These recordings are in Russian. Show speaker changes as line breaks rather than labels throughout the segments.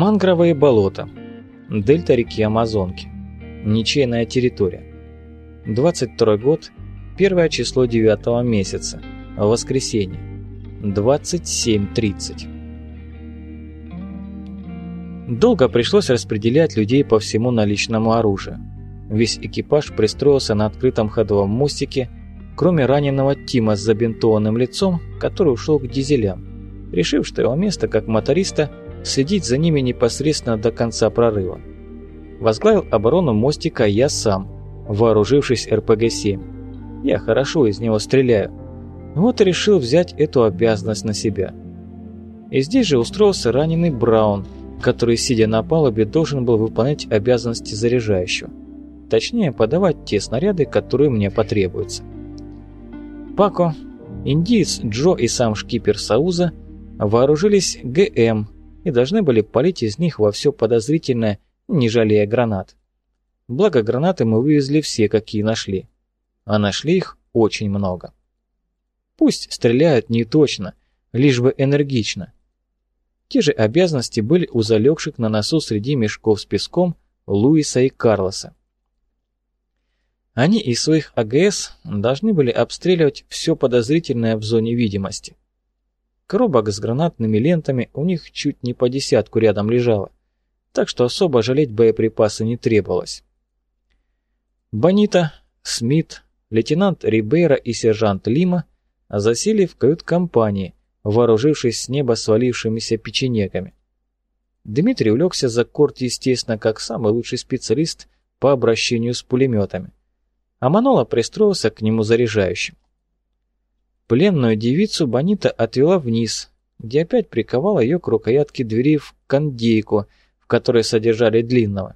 Мангровые болота. Дельта реки Амазонки. Ничейная территория. 22 год, первое число 9 месяца. Воскресенье. 27.30. Долго пришлось распределять людей по всему наличному оружию. Весь экипаж пристроился на открытом ходовом мостике, кроме раненого Тима с забинтованным лицом, который ушел к дизелям, решив, что его место как моториста – следить за ними непосредственно до конца прорыва. Возглавил оборону мостика я сам, вооружившись РПГ-7. Я хорошо из него стреляю. Вот и решил взять эту обязанность на себя. И здесь же устроился раненый Браун, который, сидя на палубе, должен был выполнять обязанности заряжающего. Точнее, подавать те снаряды, которые мне потребуются. Пако, индиец Джо и сам шкипер Сауза вооружились ГМ и должны были палить из них во все подозрительное, не жалея гранат. Благо гранаты мы вывезли все, какие нашли. А нашли их очень много. Пусть стреляют не точно, лишь бы энергично. Те же обязанности были у залегших на носу среди мешков с песком Луиса и Карлоса. Они из своих АГС должны были обстреливать все подозрительное в зоне видимости. Коробок с гранатными лентами у них чуть не по десятку рядом лежало, так что особо жалеть боеприпасы не требовалось. Бонита, Смит, лейтенант Рибейра и сержант Лима засели в кают-компании, вооружившись с неба свалившимися печенеками. Дмитрий улегся за корт, естественно, как самый лучший специалист по обращению с пулеметами, а Манола пристроился к нему заряжающим. Пленную девицу Бонита отвела вниз, где опять приковала ее к рукоятке двери в кондейку, в которой содержали длинного.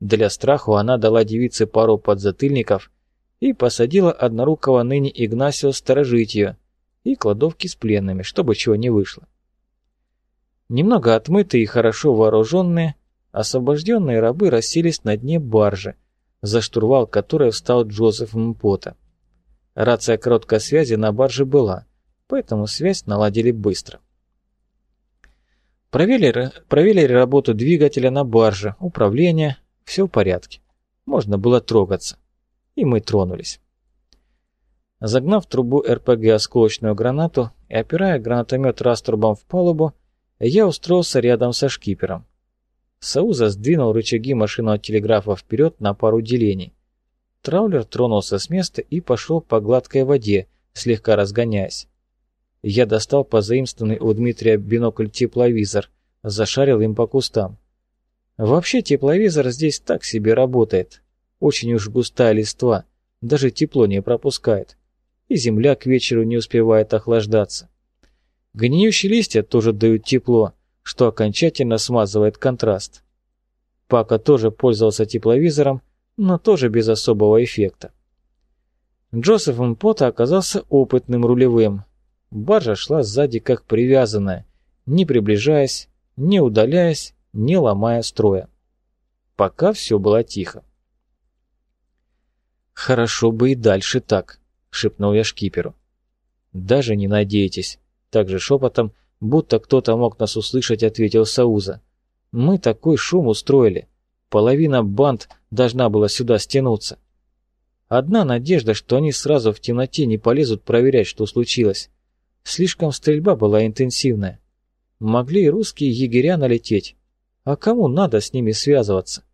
Для страху она дала девице пару подзатыльников и посадила однорукого ныне Игнасио сторожить ее и кладовки с пленными, чтобы чего не вышло. Немного отмытые и хорошо вооруженные, освобожденные рабы расселись на дне баржи, за штурвал которой встал Джозеф Мпота. Рация короткой связи на барже была, поэтому связь наладили быстро. Проверили, проверили работу двигателя на барже, управление, все в порядке. Можно было трогаться. И мы тронулись. Загнав трубу РПГ осколочную гранату и опирая гранатомет раструбом в палубу, я устроился рядом со шкипером. Сауза сдвинул рычаги машинного телеграфа вперед на пару делений. Траулер тронулся с места и пошел по гладкой воде, слегка разгоняясь. Я достал позаимствованный у Дмитрия бинокль-тепловизор, зашарил им по кустам. Вообще тепловизор здесь так себе работает. Очень уж густая листва, даже тепло не пропускает. И земля к вечеру не успевает охлаждаться. Гниющие листья тоже дают тепло, что окончательно смазывает контраст. Пака тоже пользовался тепловизором, но тоже без особого эффекта. Джозеф Мпота оказался опытным рулевым. Баржа шла сзади как привязанная, не приближаясь, не удаляясь, не ломая строя. Пока все было тихо. «Хорошо бы и дальше так», — шепнул я шкиперу. «Даже не надейтесь», — также шепотом, будто кто-то мог нас услышать, ответил Сауза. «Мы такой шум устроили. Половина банд должна была сюда стянуться. Одна надежда, что они сразу в темноте не полезут проверять, что случилось. Слишком стрельба была интенсивная. Могли и русские егеря налететь. А кому надо с ними связываться?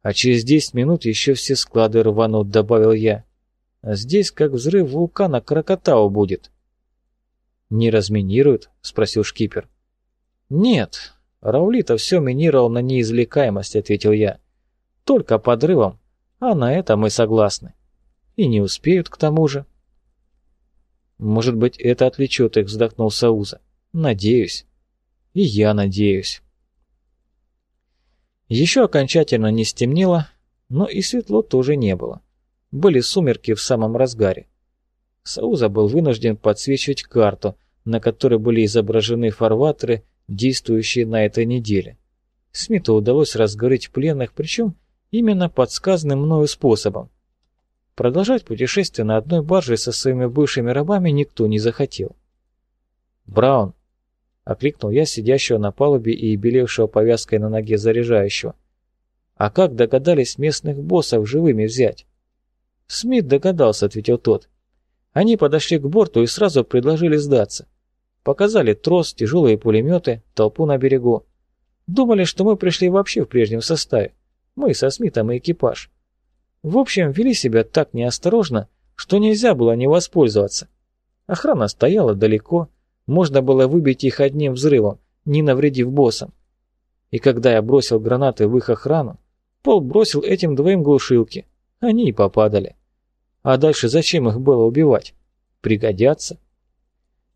А через десять минут еще все склады рванут, добавил я. Здесь как взрыв вулкана Крокотау будет. «Не разминируют?» — спросил шкипер. «Нет, Раулита все минировал на неизвлекаемость», — ответил я. Только подрывом, а на это мы согласны. И не успеют к тому же. Может быть, это отвлечет их, вздохнул Сауза. Надеюсь. И я надеюсь. Еще окончательно не стемнело, но и светло тоже не было. Были сумерки в самом разгаре. Сауза был вынужден подсвечивать карту, на которой были изображены фарватеры, действующие на этой неделе. Смиту удалось разгорыть пленных, причем именно подсказанным мною способом. Продолжать путешествие на одной барже со своими бывшими рабами никто не захотел. «Браун, — окликнул я сидящего на палубе и белевшего повязкой на ноге заряжающего. «А как догадались местных боссов живыми взять?» «Смит догадался», — ответил тот. «Они подошли к борту и сразу предложили сдаться. Показали трос, тяжелые пулеметы, толпу на берегу. Думали, что мы пришли вообще в прежнем составе. Мы со Смитом и экипаж. В общем, вели себя так неосторожно, что нельзя было не воспользоваться. Охрана стояла далеко, можно было выбить их одним взрывом, не навредив боссам. И когда я бросил гранаты в их охрану, Пол бросил этим двоим глушилки. Они и попадали. А дальше зачем их было убивать? Пригодятся.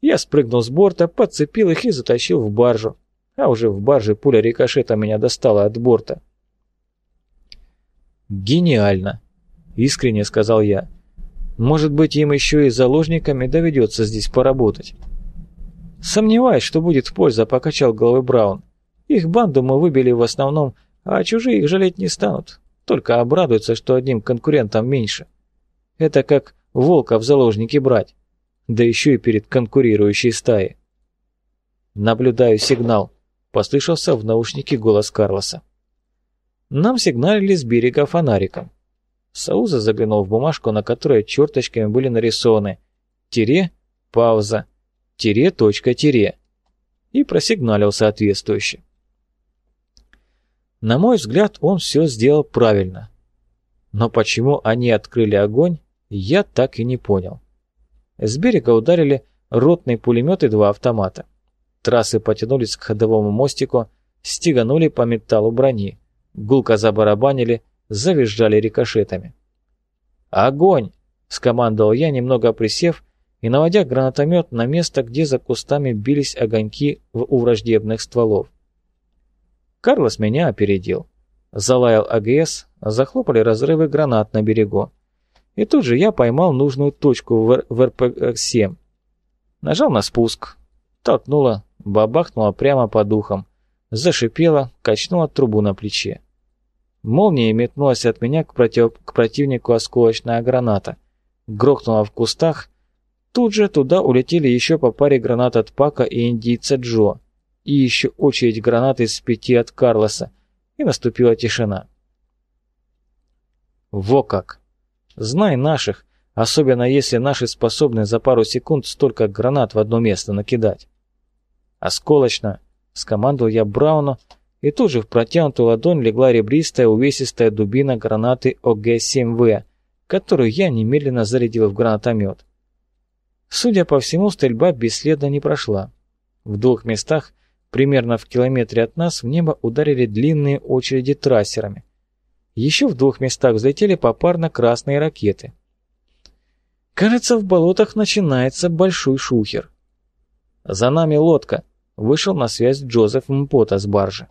Я спрыгнул с борта, подцепил их и затащил в баржу. А уже в барже пуля рикошета меня достала от борта. «Гениально!» — искренне сказал я. «Может быть, им еще и заложниками доведется здесь поработать». «Сомневаюсь, что будет польза», — покачал головой Браун. «Их банду мы выбили в основном, а чужие их жалеть не станут, только обрадуются, что одним конкурентом меньше. Это как волка в заложники брать, да еще и перед конкурирующей стаей». «Наблюдаю сигнал», — послышался в наушнике голос Карлоса. Нам сигналили с берега фонариком. Сауза заглянул в бумажку, на которой черточками были нарисованы «тире», «пауза», «тире», «точка», «тире» и просигналил соответствующе. На мой взгляд, он все сделал правильно. Но почему они открыли огонь, я так и не понял. С берега ударили ротный пулемет и два автомата. Трассы потянулись к ходовому мостику, стеганули по металлу брони. Гулко забарабанили, завизжали рикошетами. «Огонь!» — скомандовал я, немного присев и наводя гранатомет на место, где за кустами бились огоньки у враждебных стволов. Карлос меня опередил. Залаял АГС, захлопали разрывы гранат на берегу. И тут же я поймал нужную точку в, в РПГ-7. Нажал на спуск. Толкнуло, бабахнуло прямо по духам. Зашипело, качнуло трубу на плече. Молнией метнулась от меня к, против... к противнику осколочная граната. Грохнула в кустах. Тут же туда улетели еще по паре гранат от Пака и индийца Джо. И еще очередь гранат из пяти от Карлоса. И наступила тишина. Во как! Знай наших, особенно если наши способны за пару секунд столько гранат в одно место накидать. Осколочно, скомандовал я Брауну, и тут же в протянутую ладонь легла ребристая увесистая дубина гранаты ОГ-7В, которую я немедленно зарядил в гранатомет. Судя по всему, стрельба бесследно не прошла. В двух местах, примерно в километре от нас, в небо ударили длинные очереди трассерами. Еще в двух местах взлетели попарно красные ракеты. Кажется, в болотах начинается большой шухер. «За нами лодка!» — вышел на связь Джозеф Мпота с баржи.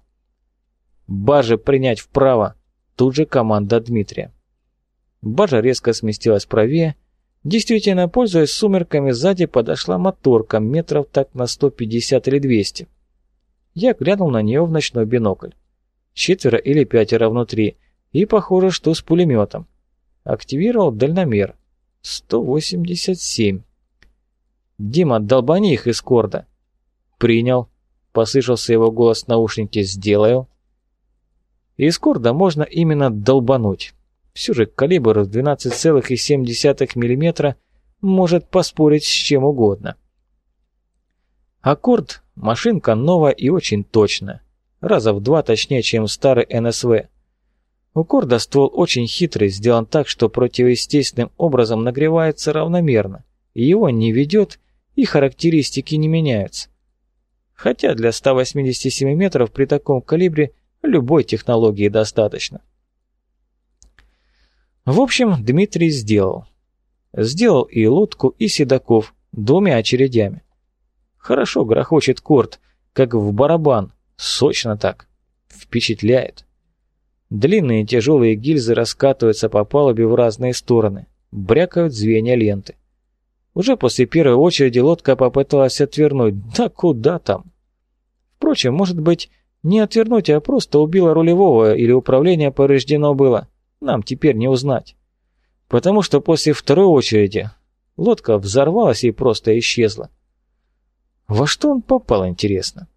«Барже принять вправо!» Тут же команда Дмитрия. Баржа резко сместилась правее. Действительно, пользуясь сумерками, сзади подошла моторка метров так на 150 или 200. Я глянул на нее в ночной бинокль. Четверо или пятеро внутри, и похоже, что с пулеметом. Активировал дальномер. 187. «Дима, долбани их из корда!» «Принял», — послышался его голос в наушнике, «сделаю». Из корда можно именно долбануть. Все же калибр в 12,7 мм может поспорить с чем угодно. Аккорд – машинка новая и очень точная. Раза в два точнее, чем старый НСВ. У корда ствол очень хитрый, сделан так, что противоестественным образом нагревается равномерно, и его не ведет, и характеристики не меняются. Хотя для 187 метров при таком калибре – Любой технологии достаточно. В общем, Дмитрий сделал. Сделал и лодку, и седаков двумя очередями. Хорошо грохочет корт, как в барабан, сочно так. Впечатляет. Длинные тяжелые гильзы раскатываются по палубе в разные стороны, брякают звенья ленты. Уже после первой очереди лодка попыталась отвернуть, да куда там. Впрочем, может быть, не отвернуть, а просто убила рулевого или управление повреждено было. Нам теперь не узнать. Потому что после второй очереди лодка взорвалась и просто исчезла. Во что он попал, интересно?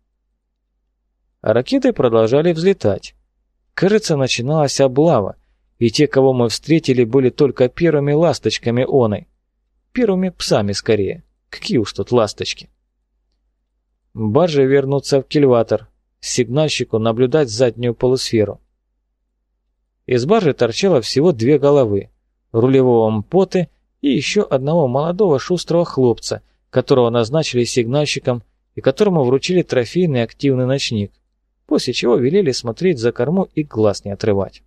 Ракеты продолжали взлетать. Кажется, начиналась облава, и те, кого мы встретили, были только первыми ласточками оной. Первыми псами скорее. Какие уж тут ласточки. Баржи вернуться в кильватор, сигнальщику наблюдать заднюю полусферу. Из баржи торчало всего две головы, рулевого мпоты и еще одного молодого шустрого хлопца, которого назначили сигнальщиком и которому вручили трофейный активный ночник, после чего велели смотреть за корму и глаз не отрывать.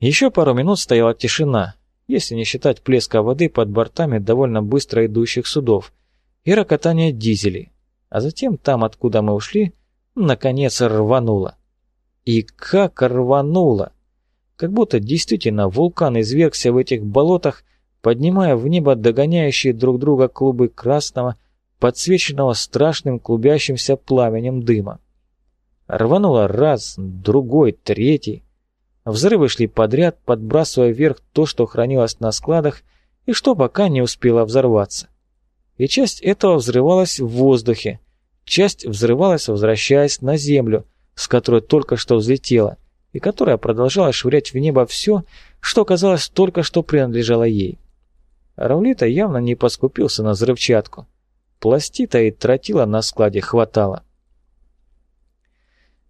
Еще пару минут стояла тишина, если не считать плеска воды под бортами довольно быстро идущих судов и рокотания дизелей, а затем там, откуда мы ушли, наконец рвануло. И как рвануло! Как будто действительно вулкан извергся в этих болотах, поднимая в небо догоняющие друг друга клубы красного, подсвеченного страшным клубящимся пламенем дыма. Рвануло раз, другой, третий. Взрывы шли подряд, подбрасывая вверх то, что хранилось на складах, и что пока не успело взорваться. И часть этого взрывалась в воздухе, часть взрывалась, возвращаясь на землю, с которой только что взлетела, и которая продолжала швырять в небо все, что казалось только что принадлежало ей. Равлита явно не поскупился на взрывчатку. Пластита и тротила на складе хватало.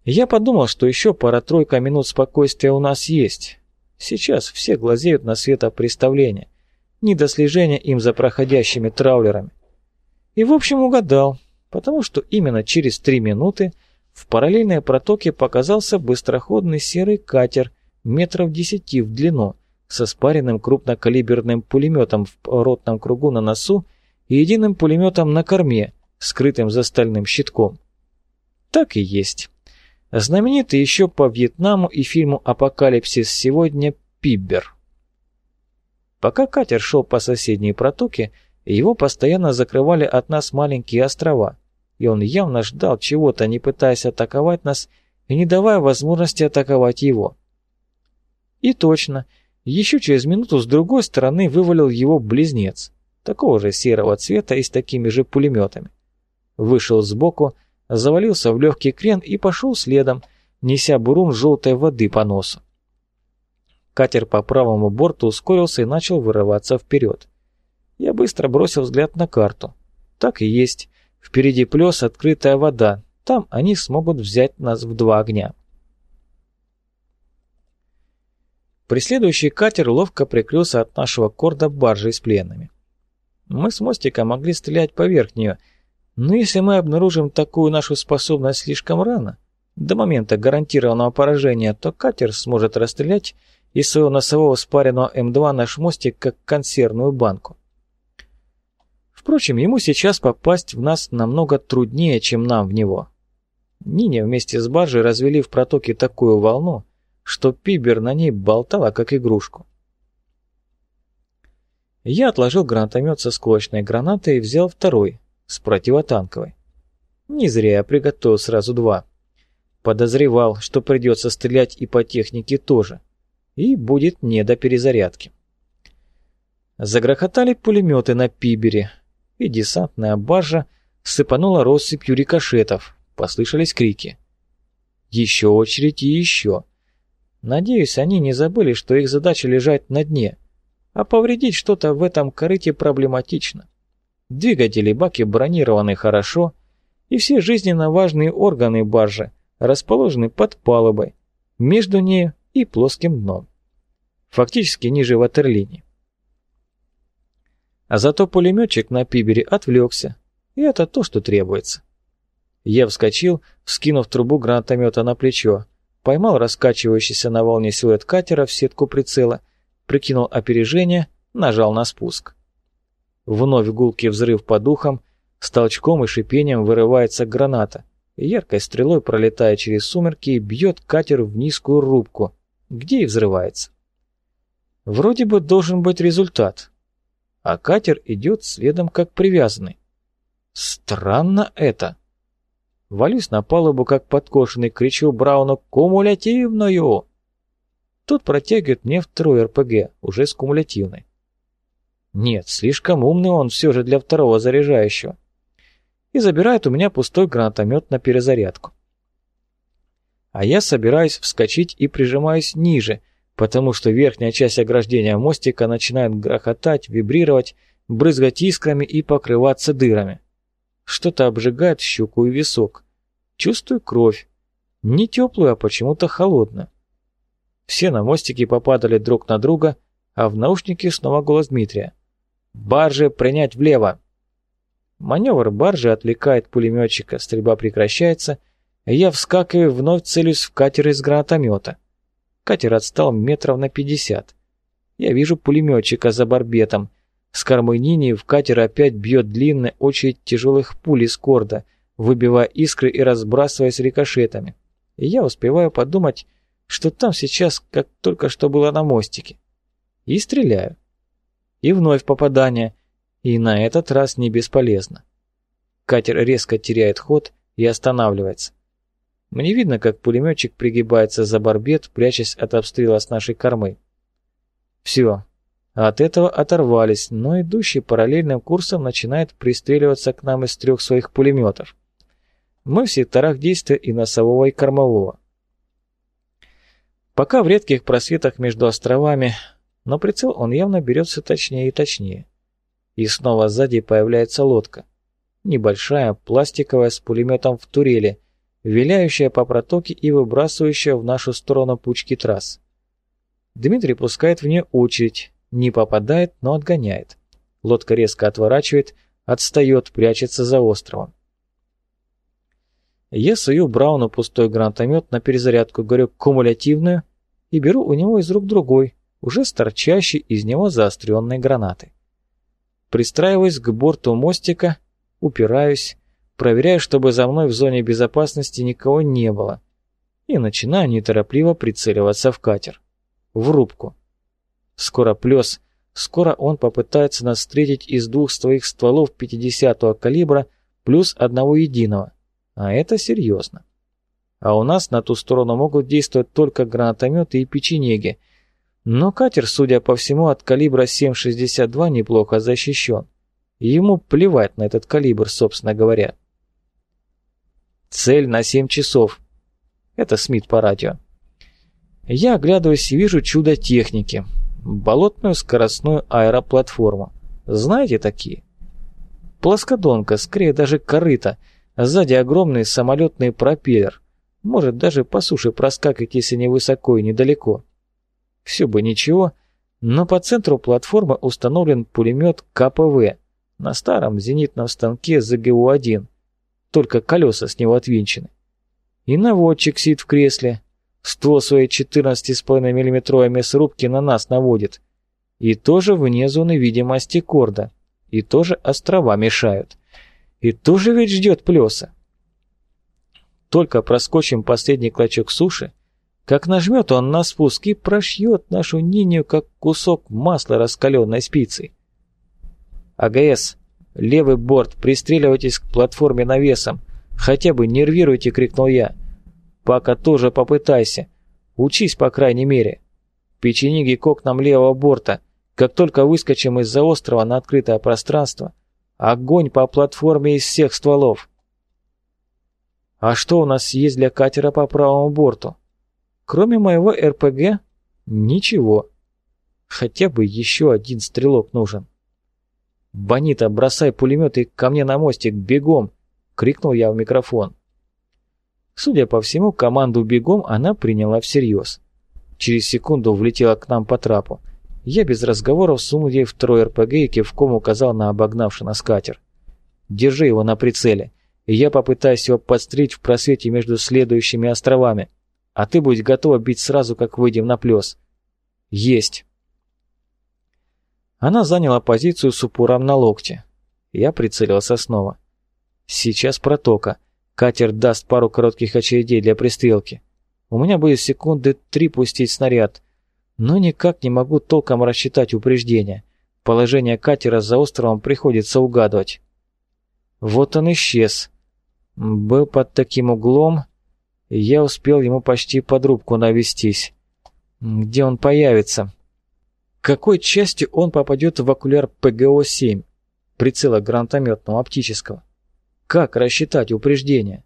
Я подумал, что еще пара-тройка минут спокойствия у нас есть. Сейчас все глазеют на светопреставление, не до слежения им за проходящими траулерами. И в общем угадал, потому что именно через три минуты в параллельной протоке показался быстроходный серый катер метров десяти в длину со спаренным крупнокалиберным пулеметом в ротном кругу на носу и единым пулеметом на корме, скрытым за стальным щитком. Так и есть. Знаменитый еще по Вьетнаму и фильму «Апокалипсис сегодня» Пиббер. Пока катер шел по соседней протоке, его постоянно закрывали от нас маленькие острова, и он явно ждал чего-то, не пытаясь атаковать нас и не давая возможности атаковать его. И точно, еще через минуту с другой стороны вывалил его близнец, такого же серого цвета и с такими же пулеметами. Вышел сбоку, завалился в легкий крен и пошел следом, неся бурун желтой воды по носу. Катер по правому борту ускорился и начал вырываться вперед. Я быстро бросил взгляд на карту. Так и есть. Впереди плес, открытая вода. Там они смогут взять нас в два огня. Преследующий катер ловко прикрылся от нашего корда баржей с пленными. Мы с мостика могли стрелять поверх нее, но если мы обнаружим такую нашу способность слишком рано, до момента гарантированного поражения, то катер сможет расстрелять из своего носового спаренного М2 наш мостик как консервную банку. Впрочем, ему сейчас попасть в нас намного труднее, чем нам в него. Нине вместе с баржей развели в протоке такую волну, что Пибер на ней болтала, как игрушку. Я отложил гранатомет со сколочной гранатой и взял второй, с противотанковой. Не зря я приготовил сразу два. Подозревал, что придется стрелять и по технике тоже. И будет не до перезарядки. Загрохотали пулеметы на Пибере, и десантная баржа сыпанула россыпью рикошетов, послышались крики. Еще очередь и еще. Надеюсь, они не забыли, что их задача лежать на дне, а повредить что-то в этом корыте проблематично. Двигатели баки бронированы хорошо, и все жизненно важные органы баржи расположены под палубой, между нею и плоским дном. Фактически ниже ватерлинии. А зато пулеметчик на пибере отвлекся, и это то, что требуется. Я вскочил, вскинув трубу гранатомета на плечо, поймал раскачивающийся на волне силуэт катера в сетку прицела, прикинул опережение, нажал на спуск. Вновь гулкий взрыв по духам, с толчком и шипением вырывается граната, и яркой стрелой, пролетая через сумерки, бьет катер в низкую рубку, где и взрывается. Вроде бы должен быть результат, а катер идет следом как привязанный. Странно это. Валюсь на палубу, как подкошенный, кричу Брауну «Кумулятивную!». Тот протягивает мне второй РПГ, уже с кумулятивной. Нет, слишком умный он все же для второго заряжающего. И забирает у меня пустой гранатомет на перезарядку. А я собираюсь вскочить и прижимаюсь ниже, потому что верхняя часть ограждения мостика начинает грохотать, вибрировать, брызгать искрами и покрываться дырами. Что-то обжигает щеку и висок. Чувствую кровь. Не теплую, а почему-то холодную. Все на мостике попадали друг на друга, а в наушнике снова голос Дмитрия. «Баржи принять влево!» Маневр баржи отвлекает пулеметчика, стрельба прекращается, и я вскакиваю, вновь целюсь в катер из гранатомета. Катер отстал метров на пятьдесят. Я вижу пулеметчика за барбетом. С кормы Нини в катер опять бьет длинная очередь тяжелых пуль из корда, выбивая искры и разбрасываясь рикошетами. И я успеваю подумать, что там сейчас, как только что было на мостике. И стреляю. И вновь попадание. И на этот раз не бесполезно. Катер резко теряет ход и останавливается. Мне видно, как пулеметчик пригибается за барбет, прячась от обстрела с нашей кормы. Все. От этого оторвались, но идущий параллельным курсом начинает пристреливаться к нам из трех своих пулеметов. Мы в секторах действия и носового, и кормового. Пока в редких просветах между островами, но прицел он явно берет все точнее и точнее. И снова сзади появляется лодка. Небольшая, пластиковая, с пулеметом в турели, виляющая по протоке и выбрасывающая в нашу сторону пучки трасс. Дмитрий пускает в нее очередь, не попадает, но отгоняет. Лодка резко отворачивает, отстает, прячется за островом. Я сую Брауну пустой гранатомет на перезарядку, говорю кумулятивную, и беру у него из рук другой, уже с торчащей из него заостренной гранаты. Пристраиваюсь к борту мостика, упираюсь, проверяю, чтобы за мной в зоне безопасности никого не было, и начинаю неторопливо прицеливаться в катер. В рубку. Скоро плес, скоро он попытается нас встретить из двух своих стволов 50-го калибра плюс одного единого. А это серьезно. А у нас на ту сторону могут действовать только гранатометы и печенеги. Но катер, судя по всему, от калибра 7,62 неплохо защищен. Ему плевать на этот калибр, собственно говоря. Цель на 7 часов. Это Смит по радио. Я оглядываюсь и вижу чудо техники. Болотную скоростную аэроплатформу. Знаете такие? Плоскодонка, скорее даже корыто – Сзади огромный самолетный пропеллер. Может даже по суше проскакать, если не высоко и недалеко. Все бы ничего, но по центру платформы установлен пулемет КПВ на старом зенитном станке ЗГУ-1, только колеса с него отвинчены. И наводчик сидит в кресле, ствол своей 14,5 мм мясорубки на нас наводит. И тоже вне зоны видимости корда, и тоже острова мешают. И тоже ведь ждет плеса. Только проскочим последний клочок суши, как нажмет он на спуск и прошьет нашу Ниню, как кусок масла раскаленной спицей. АГС, левый борт, пристреливайтесь к платформе навесом. Хотя бы нервируйте, крикнул я. Пока тоже попытайся. Учись, по крайней мере. Печениги к окнам левого борта. Как только выскочим из-за острова на открытое пространство, Огонь по платформе из всех стволов. А что у нас есть для катера по правому борту? Кроме моего РПГ? Ничего. Хотя бы еще один стрелок нужен. «Бонита, бросай пулеметы ко мне на мостик, бегом!» — крикнул я в микрофон. Судя по всему, команду «бегом» она приняла всерьез. Через секунду влетела к нам по трапу. Я без разговоров сунул ей второй РПГ и кивком указал на обогнавший нас катер. «Держи его на прицеле, и я попытаюсь его подстрелить в просвете между следующими островами, а ты будь готова бить сразу, как выйдем на плес». «Есть!» Она заняла позицию с упором на локте. Я прицелился снова. «Сейчас протока. Катер даст пару коротких очередей для пристрелки. У меня будет секунды три пустить снаряд» но никак не могу толком рассчитать упреждение. Положение катера за островом приходится угадывать. Вот он исчез. Был под таким углом, я успел ему почти под рубку навестись. Где он появится? Какой частью он попадет в окуляр ПГО-7, прицела гранатометного оптического? Как рассчитать упреждение?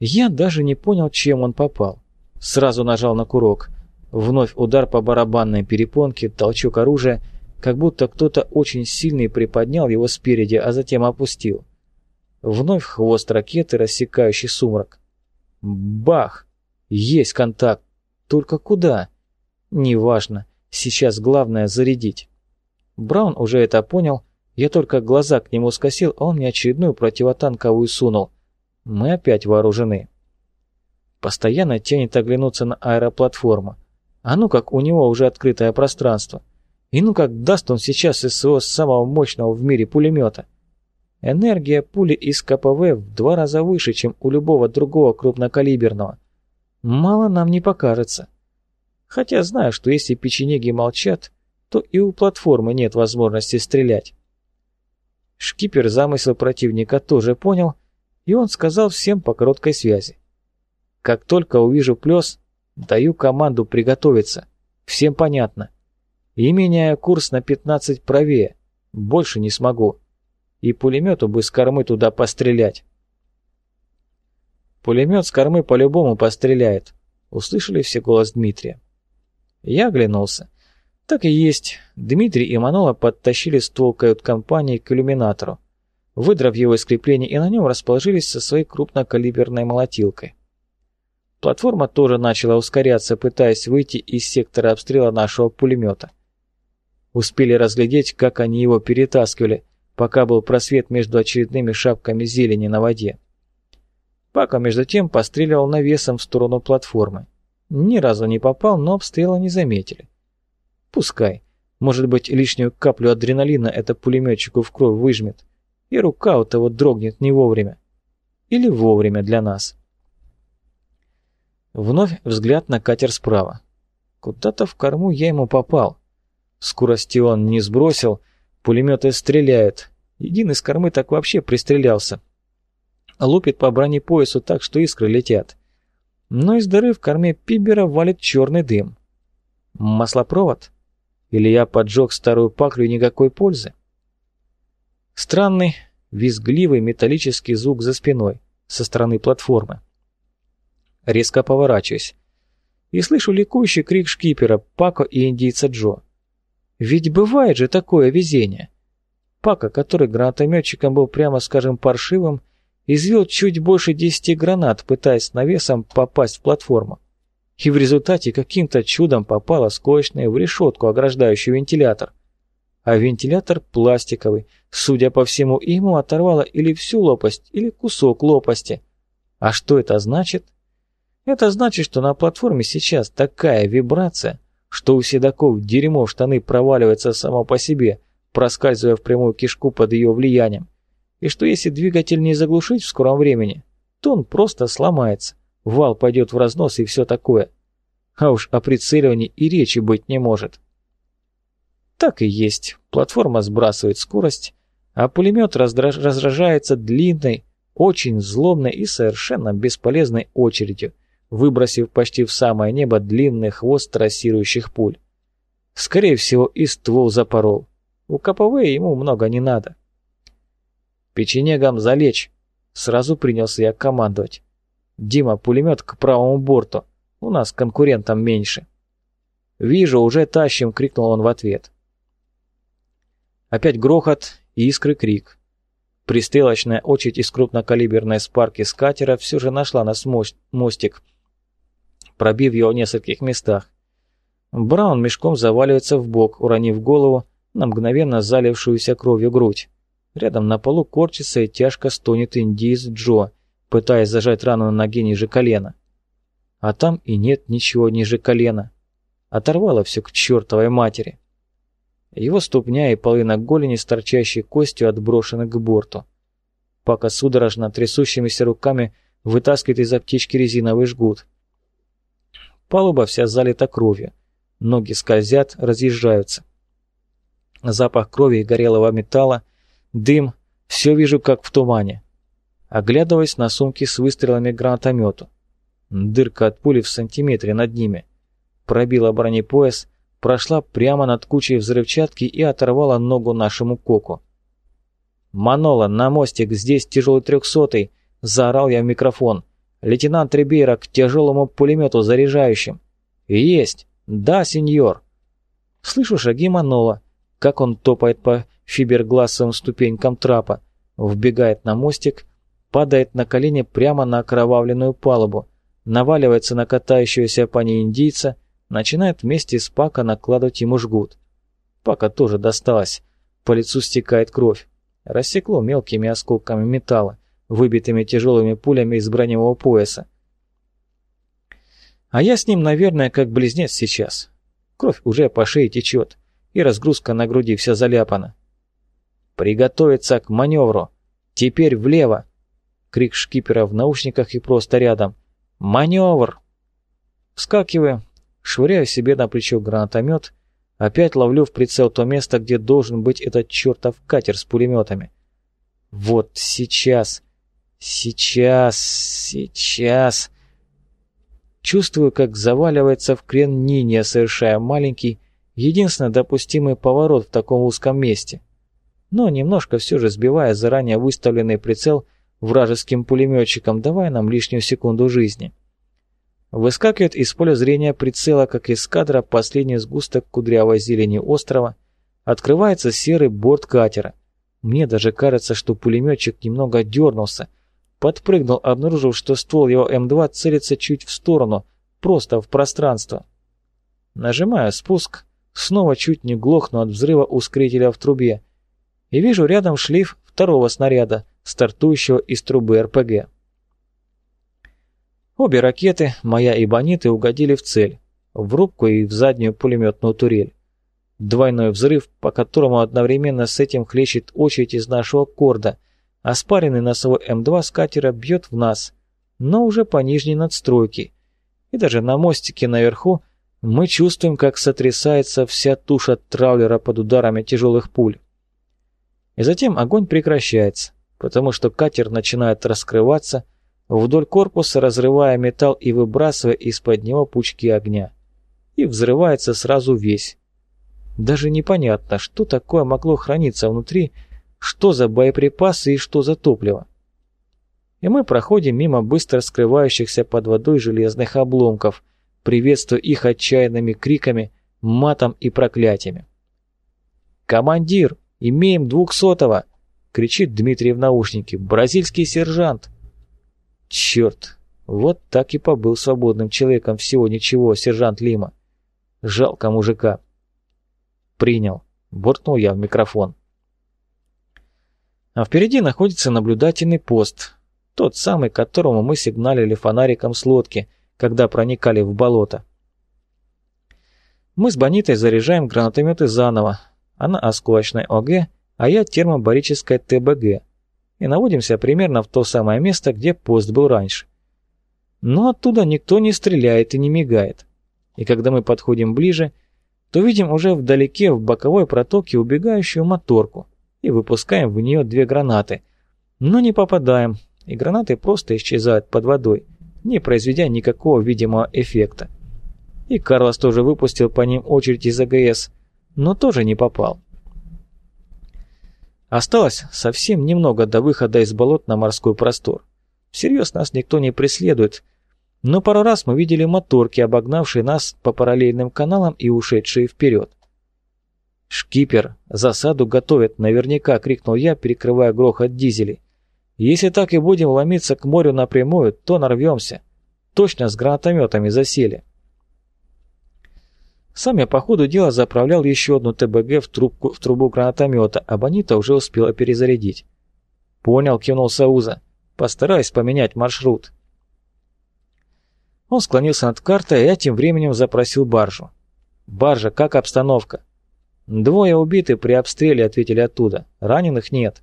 Я даже не понял, чем он попал. Сразу нажал на курок. Вновь удар по барабанной перепонке, толчок оружия, как будто кто-то очень сильный приподнял его спереди, а затем опустил. Вновь хвост ракеты, рассекающий сумрак. Бах! Есть контакт. Только куда? Неважно. Сейчас главное зарядить. Браун уже это понял. Я только глаза к нему скосил, а он мне очередную противотанковую сунул. Мы опять вооружены. Постоянно тянет оглянуться на аэроплатформу. А ну как у него уже открытое пространство. И ну как даст он сейчас СО самого мощного в мире пулемета. Энергия пули из КПВ в два раза выше, чем у любого другого крупнокалиберного. Мало нам не покажется. Хотя знаю, что если печенеги молчат, то и у платформы нет возможности стрелять. Шкипер замысел противника тоже понял, и он сказал всем по короткой связи. Как только увижу плес, Даю команду приготовиться. Всем понятно. И меняю курс на 15 правее. Больше не смогу. И пулемету бы с кормы туда пострелять. Пулемет с кормы по-любому постреляет. Услышали все голос Дмитрия. Я оглянулся. Так и есть. Дмитрий и Манола подтащили ствол кают-компании к иллюминатору, выдрав его из крепления и на нем расположились со своей крупнокалиберной молотилкой. Платформа тоже начала ускоряться, пытаясь выйти из сектора обстрела нашего пулемета. Успели разглядеть, как они его перетаскивали, пока был просвет между очередными шапками зелени на воде. Пака, между тем, постреливал навесом в сторону платформы. Ни разу не попал, но обстрела не заметили. Пускай. Может быть, лишнюю каплю адреналина это пулеметчику в кровь выжмет, и рука у того дрогнет не вовремя. Или вовремя для нас. Вновь взгляд на катер справа. Куда-то в корму я ему попал. Скорости он не сбросил, пулеметы стреляют. Един из кормы так вообще пристрелялся. Лупит по бронепоясу так, что искры летят. Но из дыры в корме Пибера валит черный дым. Маслопровод? Или я поджег старую паклю и никакой пользы? Странный, визгливый металлический звук за спиной, со стороны платформы. Резко поворачиваюсь. И слышу ликующий крик шкипера, Пако и индийца Джо. Ведь бывает же такое везение. Пака, который гранатометчиком был, прямо скажем, паршивым, извел чуть больше десяти гранат, пытаясь навесом попасть в платформу. И в результате каким-то чудом попала скотчная в решетку, ограждающую вентилятор. А вентилятор пластиковый, судя по всему, ему оторвало или всю лопасть, или кусок лопасти. А что это значит? Это значит, что на платформе сейчас такая вибрация, что у седаков дерьмо в штаны проваливается само по себе, проскальзывая в прямую кишку под ее влиянием, и что если двигатель не заглушить в скором времени, то он просто сломается, вал пойдет в разнос и все такое. А уж о прицеливании и речи быть не может. Так и есть, платформа сбрасывает скорость, а пулемет раздраж... раздражается длинной, очень злобной и совершенно бесполезной очередью, выбросив почти в самое небо длинный хвост трассирующих пуль. Скорее всего, и ствол запорол. У КПВ ему много не надо. «Печенегам залечь!» Сразу принялся я командовать. «Дима, пулемет к правому борту. У нас конкурентам меньше». «Вижу, уже тащим!» — крикнул он в ответ. Опять грохот и искры крик. Пристрелочная очередь из крупнокалиберной спарки с катера все же нашла нас мостик — пробив его в нескольких местах. Браун мешком заваливается в бок, уронив голову на мгновенно залившуюся кровью грудь. Рядом на полу корчится и тяжко стонет индиец Джо, пытаясь зажать рану на ноге ниже колена. А там и нет ничего ниже колена. Оторвало все к чертовой матери. Его ступня и половина голени с торчащей костью отброшены к борту. Пака судорожно трясущимися руками вытаскивает из аптечки резиновый жгут. Палуба вся залита кровью. Ноги скользят, разъезжаются. Запах крови и горелого металла, дым, все вижу как в тумане. Оглядываясь на сумки с выстрелами гранатомету. Дырка от пули в сантиметре над ними. Пробила бронепояс, прошла прямо над кучей взрывчатки и оторвала ногу нашему коку. «Манола, на мостик, здесь тяжелый трехсотый!» – заорал я в микрофон. «Лейтенант Рибейра к тяжелому пулемету заряжающим!» «Есть! Да, сеньор!» Слышу шаги Манола, как он топает по фиберглассовым ступенькам трапа, вбегает на мостик, падает на колени прямо на окровавленную палубу, наваливается на катающегося по ней индийца, начинает вместе с Пака накладывать ему жгут. Пака тоже досталось, по лицу стекает кровь. Рассекло мелкими осколками металла, выбитыми тяжелыми пулями из броневого пояса. А я с ним, наверное, как близнец сейчас. Кровь уже по шее течет, и разгрузка на груди вся заляпана. «Приготовиться к маневру! Теперь влево!» Крик шкипера в наушниках и просто рядом. «Маневр!» Вскакиваю, швыряю себе на плечо гранатомет Опять ловлю в прицел то место, где должен быть этот чертов катер с пулеметами. Вот сейчас, сейчас, сейчас. Чувствую, как заваливается в крен Ниния, совершая маленький, единственно допустимый поворот в таком узком месте. Но немножко все же сбивая заранее выставленный прицел вражеским пулеметчиком, давая нам лишнюю секунду жизни. Выскакивает из поля зрения прицела, как из кадра, последний сгусток кудрявой зелени острова. Открывается серый борт катера. Мне даже кажется, что пулеметчик немного дернулся. Подпрыгнул, обнаружив, что ствол его М2 целится чуть в сторону, просто в пространство. Нажимаю спуск, снова чуть не глохну от взрыва ускорителя в трубе. И вижу рядом шлейф второго снаряда, стартующего из трубы РПГ. Обе ракеты, моя и Бониты, угодили в цель, в рубку и в заднюю пулеметную турель. Двойной взрыв, по которому одновременно с этим хлещет очередь из нашего корда, а спаренный носовой М2 с катера бьет в нас, но уже по нижней надстройке. И даже на мостике наверху мы чувствуем, как сотрясается вся туша траулера под ударами тяжелых пуль. И затем огонь прекращается, потому что катер начинает раскрываться, вдоль корпуса, разрывая металл и выбрасывая из-под него пучки огня. И взрывается сразу весь. Даже непонятно, что такое могло храниться внутри, что за боеприпасы и что за топливо. И мы проходим мимо быстро скрывающихся под водой железных обломков, приветствуя их отчаянными криками, матом и проклятиями. «Командир, имеем двухсотого!» — кричит Дмитрий в наушнике. «Бразильский сержант!» Черт, вот так и побыл свободным человеком всего ничего, сержант Лима. Жалко мужика. Принял. Буркнул я в микрофон. А впереди находится наблюдательный пост. Тот самый, которому мы сигналили фонариком с лодки, когда проникали в болото. Мы с Бонитой заряжаем гранатометы заново. Она осколочной ОГ, а я термобарической ТБГ и наводимся примерно в то самое место, где пост был раньше. Но оттуда никто не стреляет и не мигает. И когда мы подходим ближе, то видим уже вдалеке в боковой протоке убегающую моторку и выпускаем в нее две гранаты. Но не попадаем, и гранаты просто исчезают под водой, не произведя никакого видимого эффекта. И Карлос тоже выпустил по ним очередь из АГС, но тоже не попал. Осталось совсем немного до выхода из болот на морской простор. Всерьез нас никто не преследует, но пару раз мы видели моторки, обогнавшие нас по параллельным каналам и ушедшие вперед. «Шкипер, засаду готовят, наверняка!» — крикнул я, перекрывая грохот дизелей. «Если так и будем ломиться к морю напрямую, то нарвемся. Точно с гранатометами засели». Сам я по ходу дела заправлял еще одну ТБГ в, трубку, в трубу гранатомета, а Бонита уже успела перезарядить. «Понял», — кивнул Сауза. «Постараюсь поменять маршрут». Он склонился над картой, а я тем временем запросил баржу. «Баржа, как обстановка?» «Двое убиты при обстреле», — ответили оттуда. «Раненых нет».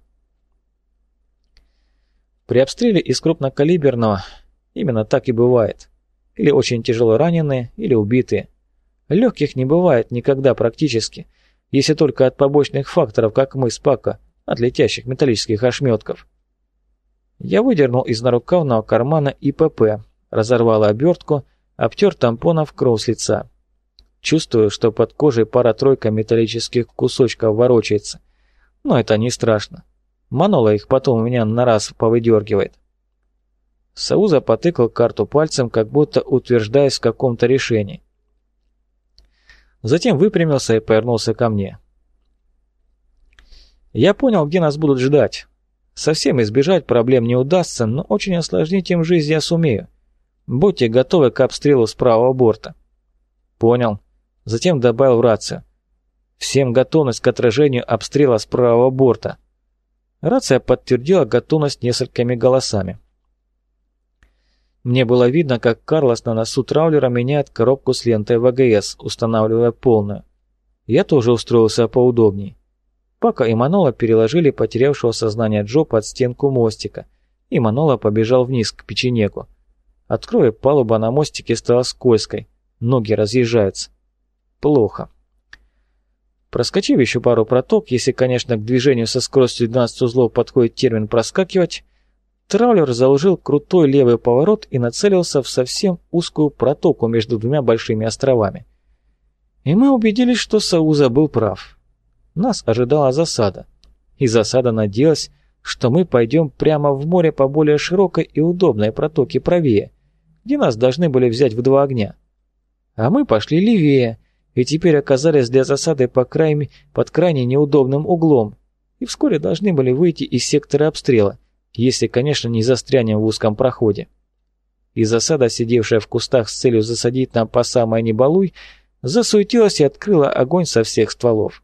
При обстреле из крупнокалиберного именно так и бывает. Или очень тяжело раненые, или убитые. Легких не бывает никогда практически, если только от побочных факторов, как мы с Пако, от летящих металлических ошметков. Я выдернул из нарукавного кармана ИПП, разорвал обертку, обтер тампоном кровь с лица. Чувствую, что под кожей пара-тройка металлических кусочков ворочается. Но это не страшно. Манола их потом у меня на раз повыдергивает. Сауза потыкал карту пальцем, как будто утверждаясь в каком-то решении. Затем выпрямился и повернулся ко мне. «Я понял, где нас будут ждать. Совсем избежать проблем не удастся, но очень осложнить им жизнь я сумею. Будьте готовы к обстрелу с правого борта». «Понял». Затем добавил в рацию. «Всем готовность к отражению обстрела с правого борта». Рация подтвердила готовность несколькими голосами. Мне было видно, как Карлос на носу траулера меняет коробку с лентой ВГС, устанавливая полную. Я тоже устроился поудобней. Пака и Манола переложили потерявшего сознание Джо под стенку мостика, и Манола побежал вниз к печенегу. Откроя палуба на мостике стала скользкой, ноги разъезжаются. Плохо. Проскочив еще пару проток, если, конечно, к движению со скоростью 12 узлов подходит термин «проскакивать», Траулер заложил крутой левый поворот и нацелился в совсем узкую протоку между двумя большими островами. И мы убедились, что Сауза был прав. Нас ожидала засада. И засада надеялась, что мы пойдем прямо в море по более широкой и удобной протоке правее, где нас должны были взять в два огня. А мы пошли левее, и теперь оказались для засады по крайне, под крайне неудобным углом, и вскоре должны были выйти из сектора обстрела, если, конечно, не застрянем в узком проходе. И засада, сидевшая в кустах с целью засадить нам по самой небалуй, засуетилась и открыла огонь со всех стволов.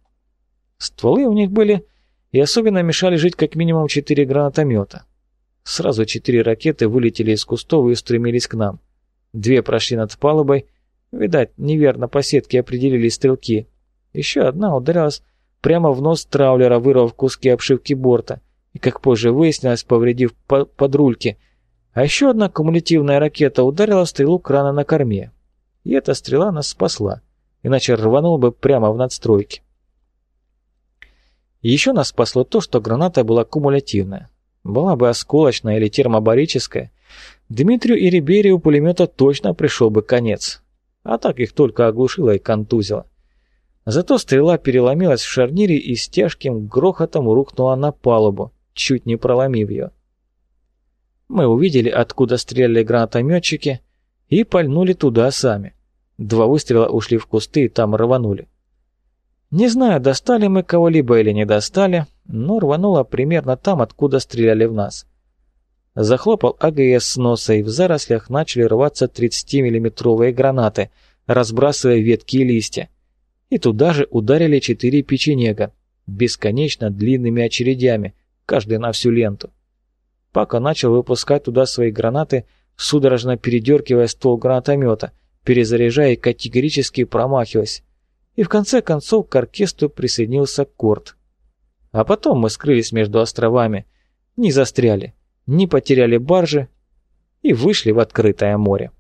Стволы у них были, и особенно мешали жить как минимум четыре гранатомета. Сразу четыре ракеты вылетели из кустов и устремились к нам. Две прошли над палубой, видать, неверно по сетке определили стрелки. Еще одна ударилась прямо в нос траулера, вырвав куски обшивки борта, и, как позже выяснилось, повредив подрульки. А еще одна кумулятивная ракета ударила стрелу крана на корме. И эта стрела нас спасла, иначе рванул бы прямо в надстройке. Еще нас спасло то, что граната была кумулятивная. Была бы осколочная или термобарическая, Дмитрию и Риберию пулемета точно пришел бы конец. А так их только оглушило и контузило. Зато стрела переломилась в шарнире и с тяжким грохотом рухнула на палубу, чуть не проломив ее. Мы увидели, откуда стреляли гранатометчики, и пальнули туда сами. Два выстрела ушли в кусты и там рванули. Не знаю, достали мы кого-либо или не достали, но рвануло примерно там, откуда стреляли в нас. Захлопал АГС с носа, и в зарослях начали рваться 30-миллиметровые гранаты, разбрасывая ветки и листья. И туда же ударили четыре печенега, бесконечно длинными очередями, каждый на всю ленту. Пака начал выпускать туда свои гранаты, судорожно передергивая ствол гранатомета, перезаряжая и категорически промахиваясь. И в конце концов к оркестру присоединился Корт. А потом мы скрылись между островами, не застряли, не потеряли баржи и вышли в открытое море.